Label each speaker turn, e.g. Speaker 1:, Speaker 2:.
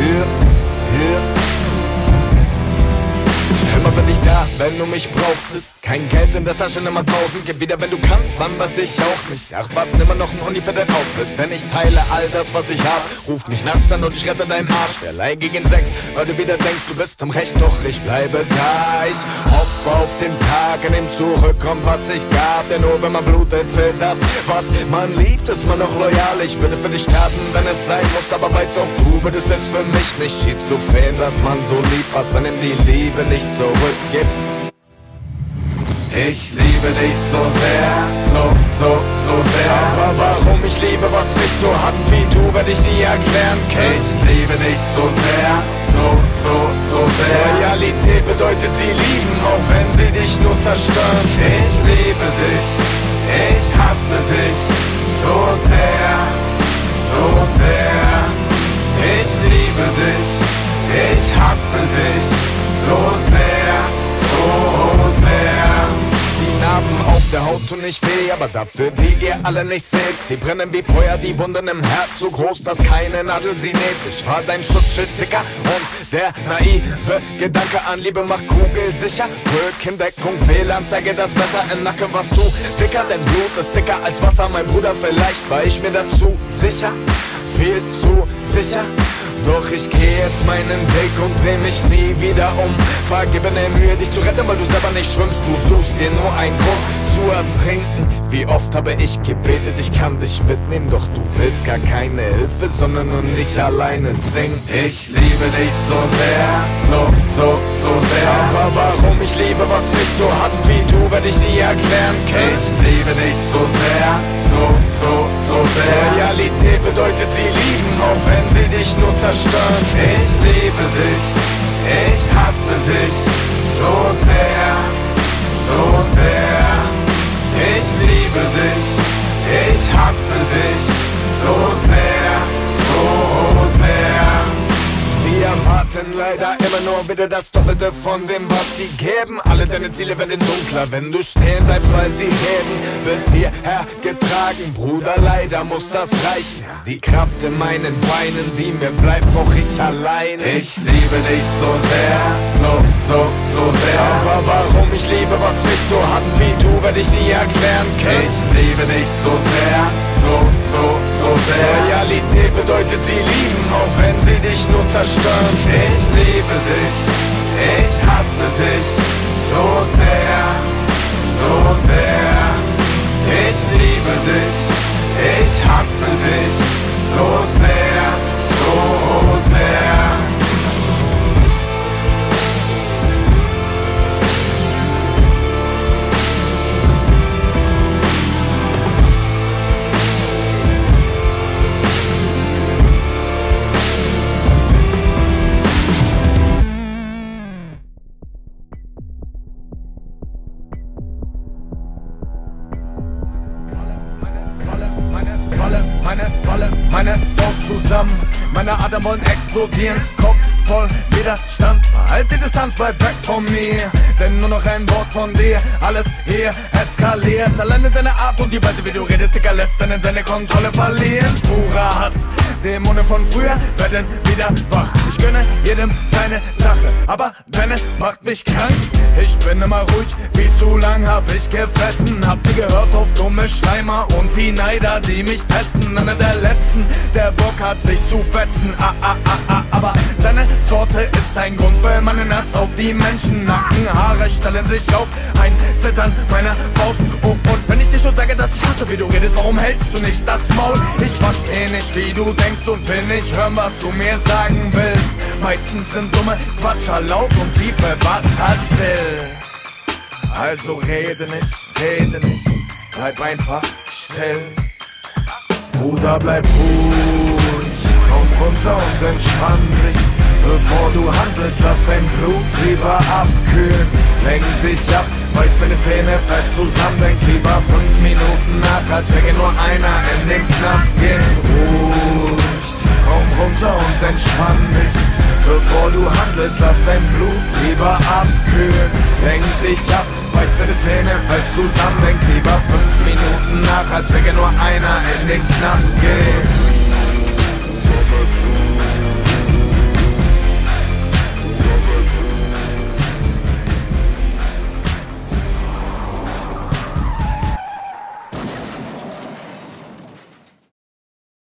Speaker 1: Hier, hier. Immer bin ich da, wenn du mich brauchtest. Kein Geld in der Tasche, nimm mal tausend. Gib wieder, wenn du kannst, Mann, was ich auch nicht. Ach was, nimm mal noch ein Hundi für dein Outfit. Denn ich teile all das, was ich hab. Ruf mich nachts an und ich rette deinen Arsch. Verleih gegen sechs, weil du wieder denkst, du bist im Recht. Doch ich bleibe da. Ich hoffe auf den Tag, an dem zurückkommt, was ich gab. Denn nur wenn man blutet, will das, was man liebt, ist man noch loyal. Ich würde für dich sterben, wenn es sein muss. Aber weiß auch du, würdest es für mich nicht schizophren, dass man so liebt, was einem die Liebe nicht zurückgibt. Ich liebe dich so sehr, so, so, so sehr. Aber warum ich liebe, was mich so hasst wie du, werde ich nie erklären können. Ich liebe dich so sehr, so, so, so sehr. Loyalität bedeutet sie lieben, auch wenn sie dich nur zerstören. Ich liebe dich, ich Haut tun nicht weh, aber dafür, die ihr alle nicht seht. Sie brennen wie Feuer, die Wunden im Herz so groß, dass keine Nadel sie näht. Ich war dein Schutzschild dicker und der naive Gedanke an Liebe macht kugelsicher. Rückendeckung, Fehlanzeige, das Messer im Nacken, was du dicker, denn Blut ist dicker als Wasser. Mein Bruder, vielleicht war ich mir dazu sicher, viel zu sicher. Doch ich geh jetzt meinen Weg und dreh mich nie wieder um. Vergebene Mühe, dich zu retten, weil du selber nicht schwimmst. Du suchst dir nur einen Grund zu ertrinken. Wie oft habe ich gebetet, ich kann dich mitnehmen. Doch du willst gar keine Hilfe, sondern nur nicht alleine singen. Ich liebe dich so sehr, so, so, so sehr. Aber warum ich liebe, was mich so hasst wie du, werde ich nie erklären können. Ich liebe dich so sehr, so, so, so sehr. Loyalität bedeutet sie lieben, auch wenn sie dich nur zerstören. Ich liebe dich, ich hasse dich so sehr, so sehr. Ich liebe dich, nur wieder das Doppelte von dem, was sie geben. Alle deine Ziele werden dunkler, wenn du stehen bleibst, weil sie reden. Bis hierher getragen, Bruder, leider muss das reichen. Die Kraft in meinen Beinen, die mir bleibt, brauch ich allein. Ich liebe dich so sehr, so, so, so sehr. Aber warum ich liebe, was mich so hasst wie du, werde ich nie erklären können. Ich liebe dich so sehr, so, so, so bedeutet sie lieben, auch wenn sie dich nur zerstören. Ich liebe dich, ich hasse dich so sehr, so sehr. Ich liebe dich, ich hasse dich so sehr, meine Wolle, meine Faust zusammen. Meine Adern wollen explodieren, Kopf voll Widerstand. Behalte die Distanz, bleib weg von mir. Denn nur noch ein Wort von dir, alles hier eskaliert. Alleine deine Art und die Weise, wie du redest, Dicker, lässt einen seine Kontrolle verlieren. Purer Hass, Dämonen von früher werden wieder wach. Ich gönne jedem seine Sache, aber deine macht mich krank. Ich bin immer ruhig, viel zu lang hab ich gefressen. Habt ihr gehört auf dumme Schleimer und die Neider, die mich testen? Einer der letzten, der Bock hat sich zu fetzen. Ah, ah, ah, ah, aber deine Sorte ist ein Grund für meinen Hass auf die Menschen. Nackenhaare stellen sich auf, ein Zittern meiner Faust. Oh, und sage, dass ich hasse, wie du redest, warum hältst du nicht das Maul? Ich versteh nicht, wie du denkst und will nicht hören, was du mir sagen willst. Meistens sind dumme Quatscher laut und tiefe Wasser still. Also rede nicht, rede nicht, bleib einfach still. Bruder, bleib ruhig, komm runter und entspann dich. Bevor du handelst, lass dein Blut lieber abkühlen. Lenk dich ab, beiß deine Zähne fest zusammen. Denk lieber fünf Minuten nach, als wäre nur einer in den Knast gehen. Ruhig, komm runter und entspann dich. Bevor du handelst, lass dein Blut lieber abkühlen. Lenk dich ab, beiß deine Zähne fest zusammen. Denk lieber fünf Minuten nach, als wenn nur einer in den Knast geht.